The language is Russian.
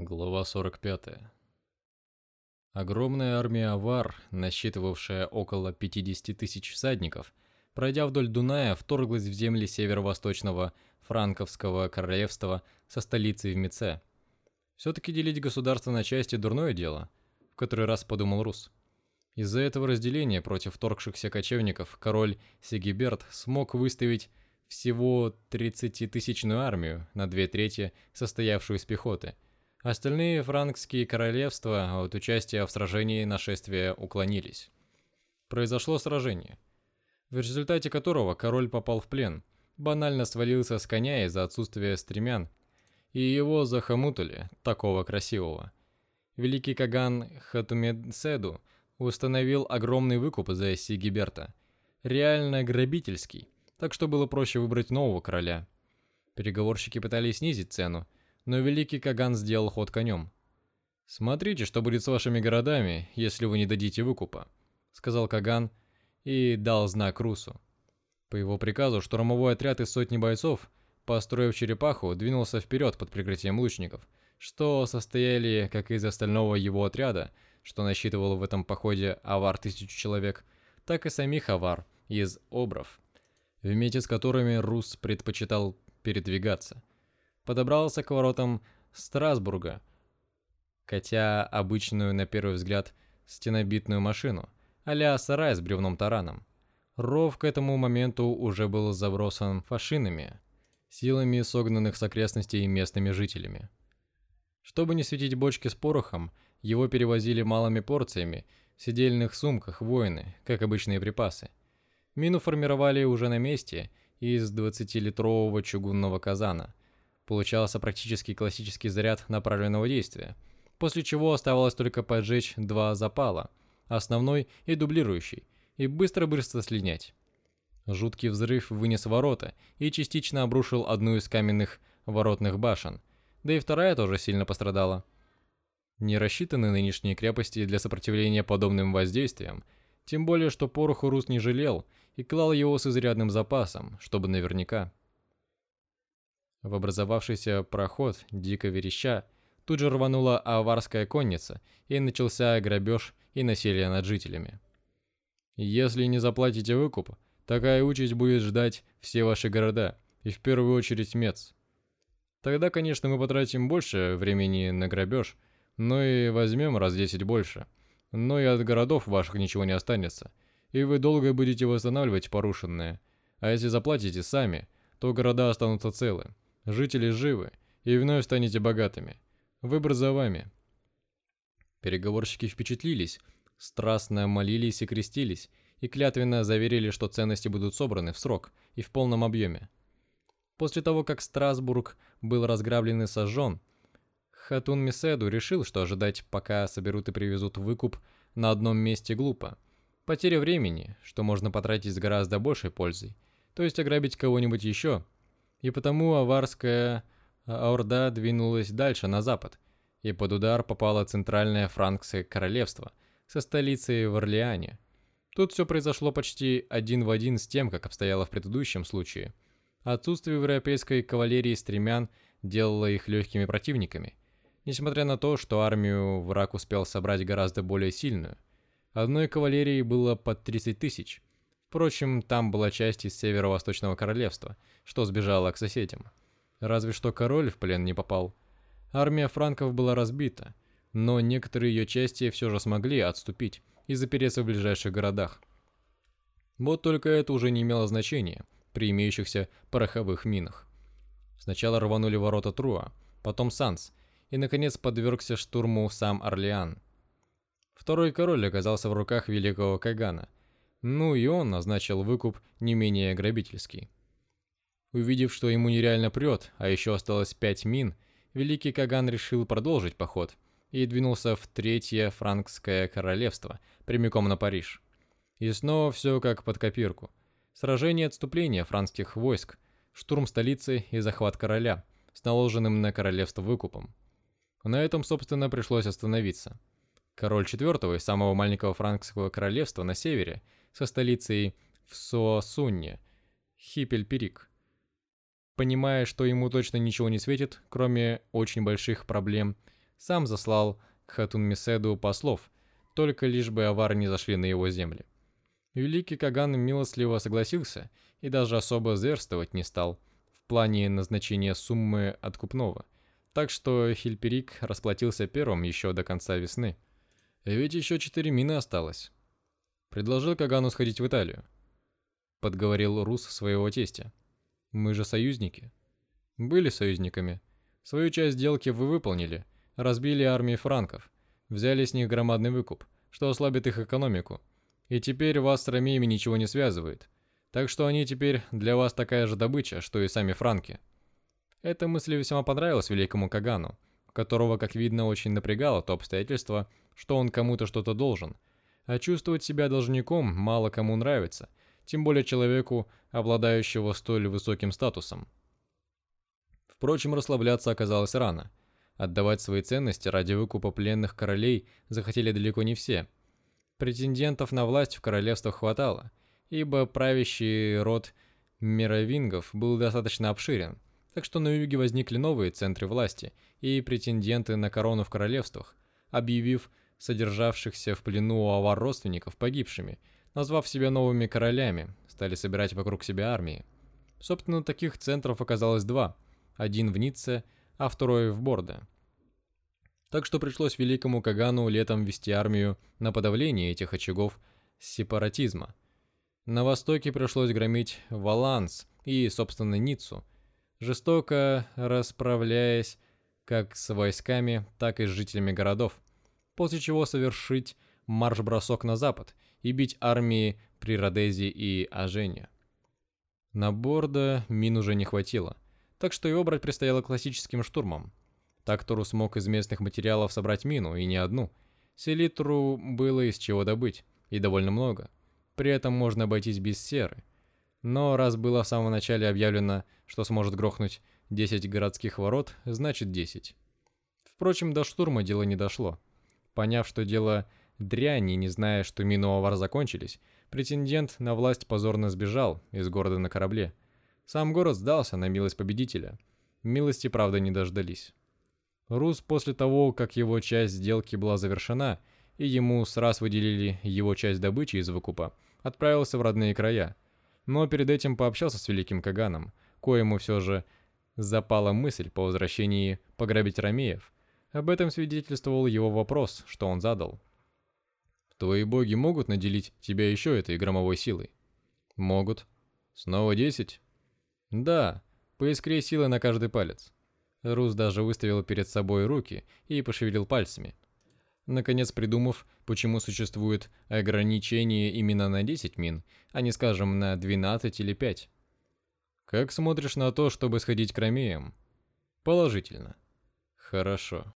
Глава 45. Огромная армия авар, насчитывавшая около 50 тысяч всадников, пройдя вдоль Дуная, вторглась в земли северо-восточного франковского королевства со столицей в Меце. Все-таки делить государство на части – дурное дело, в который раз подумал Рус. Из-за этого разделения против вторгшихся кочевников король Сигиберт смог выставить всего 30-тысячную армию, на две трети состоявшую из пехоты – Остальные франкские королевства от участия в сражении нашествия уклонились. Произошло сражение, в результате которого король попал в плен, банально свалился с коня из-за отсутствия стремян, и его захомутали, такого красивого. Великий Каган Хатумедседу установил огромный выкуп за Сигиберта, реально грабительский, так что было проще выбрать нового короля. Переговорщики пытались снизить цену, но великий Каган сделал ход конем. «Смотрите, что будет с вашими городами, если вы не дадите выкупа», — сказал Каган и дал знак Русу. По его приказу штурмовой отряд из сотни бойцов, построив черепаху, двинулся вперед под прикрытием лучников, что состояли как из остального его отряда, что насчитывал в этом походе авар тысячу человек, так и самих авар из обров, вместе с которыми Рус предпочитал передвигаться подобрался к воротам Страсбурга, катя обычную, на первый взгляд, стенобитную машину, а сарай с бревном тараном. Ров к этому моменту уже был забросан фашинами, силами согнанных с окрестностей местными жителями. Чтобы не светить бочки с порохом, его перевозили малыми порциями в сидельных сумках воины, как обычные припасы. Мину формировали уже на месте из 20-литрового чугунного казана, Получался практически классический заряд направленного действия, после чего оставалось только поджечь два запала, основной и дублирующий, и быстро-быстро слинять. Жуткий взрыв вынес ворота и частично обрушил одну из каменных воротных башен, да и вторая тоже сильно пострадала. Не рассчитаны нынешние крепости для сопротивления подобным воздействиям, тем более что пороху Рус не жалел и клал его с изрядным запасом, чтобы наверняка. В образовавшийся проход, дико вереща, тут же рванула аварская конница, и начался грабеж и насилие над жителями. Если не заплатите выкуп, такая участь будет ждать все ваши города, и в первую очередь Мец. Тогда, конечно, мы потратим больше времени на грабеж, но и возьмем раз десять больше. Но и от городов ваших ничего не останется, и вы долго будете восстанавливать порушенное. А если заплатите сами, то города останутся целы. Жители живы, и вновь станете богатыми. Выбор за вами. Переговорщики впечатлились, страстно молились и крестились, и клятвенно заверили, что ценности будут собраны в срок и в полном объеме. После того, как Страсбург был разграблен и сожжен, Хатун Меседу решил, что ожидать, пока соберут и привезут выкуп на одном месте глупо. Потеря времени, что можно потратить с гораздо большей пользой, то есть ограбить кого-нибудь еще – и потому аварская а, орда двинулась дальше, на запад, и под удар попало центральное франкское королевство со столицей в Орлеане. Тут все произошло почти один в один с тем, как обстояло в предыдущем случае. Отсутствие европейской кавалерии стремян делало их легкими противниками, несмотря на то, что армию враг успел собрать гораздо более сильную. Одной кавалерии было под 30 тысяч – Впрочем, там была часть из северо-восточного королевства, что сбежала к соседям. Разве что король в плен не попал. Армия франков была разбита, но некоторые ее части все же смогли отступить и запереться в ближайших городах. Вот только это уже не имело значения при имеющихся пороховых минах. Сначала рванули ворота Труа, потом Санс, и наконец подвергся штурму сам Орлеан. Второй король оказался в руках великого Кагана – ну и он назначил выкуп не менее грабительский. Увидев, что ему нереально прет, а еще осталось пять мин, Великий Каган решил продолжить поход и двинулся в Третье Франкское королевство, прямиком на Париж. И снова все как под копирку. Сражение отступления франкских войск, штурм столицы и захват короля с наложенным на королевство выкупом. На этом, собственно, пришлось остановиться. Король четвертого и самого маленького франкского королевства на севере – со столицей в Суосунне, Хипельперик. Понимая, что ему точно ничего не светит, кроме очень больших проблем сам заслал к Хатунмеседу послов, только лишь бы авары не зашли на его земли. Великий Каган милостливо согласился и даже особо зверствовать не стал в плане назначения суммы откупного, так что Хильперик расплатился первым еще до конца весны. Ведь еще четыре мины осталось. Предложил Кагану сходить в Италию. Подговорил Рус своего тестя. Мы же союзники. Были союзниками. Свою часть сделки вы выполнили, разбили армии франков, взяли с них громадный выкуп, что ослабит их экономику. И теперь вас с ромеями ничего не связывает. Так что они теперь для вас такая же добыча, что и сами франки. Эта мысль весьма понравилась великому Кагану, которого, как видно, очень напрягало то обстоятельство, что он кому-то что-то должен. А чувствовать себя должником мало кому нравится, тем более человеку, обладающего столь высоким статусом. Впрочем, расслабляться оказалось рано. Отдавать свои ценности ради выкупа пленных королей захотели далеко не все. Претендентов на власть в королевствах хватало, ибо правящий род мировингов был достаточно обширен, так что на юге возникли новые центры власти и претенденты на корону в королевствах, объявив содержавшихся в плену у авар родственников погибшими, назвав себя новыми королями, стали собирать вокруг себя армии. Собственно, таких центров оказалось два – один в Ницце, а второй в Бордо. Так что пришлось великому Кагану летом вести армию на подавление этих очагов сепаратизма. На востоке пришлось громить Валанс и, собственно, Ниццу, жестоко расправляясь как с войсками, так и с жителями городов, после чего совершить марш-бросок на запад и бить армии при Родезе и Ажене. На Бордо мин уже не хватило – так что его брать предстояло классическим штурмом. Тактору смог из местных материалов собрать мину, и не одну. Селитру было из чего добыть, и довольно много. При этом можно обойтись без серы. Но раз было в самом начале объявлено, что сможет грохнуть 10 городских ворот, значит 10. Впрочем, до штурма дело не дошло. Поняв, что дело дряни, не зная, что мину авар закончились, претендент на власть позорно сбежал из города на корабле – сам город сдался на милость победителя. Милости, правда, не дождались. Рус после того, как его часть сделки была завершена, и ему сразу выделили его часть добычи из выкупа, отправился в родные края. Но перед этим пообщался с великим Каганом, коему все же запала мысль по возвращении пограбить ромеев. Об этом свидетельствовал его вопрос, что он задал. «Твои боги могут наделить тебя еще этой громовой силой?» «Могут». «Снова десять?» Да, по искре силы на каждый палец. Рус даже выставил перед собой руки и пошевелил пальцами. Наконец придумав, почему существует ограничение именно на 10 мин, а не, скажем, на 12 или 5. Как смотришь на то, чтобы сходить к ромеям? Положительно. Хорошо.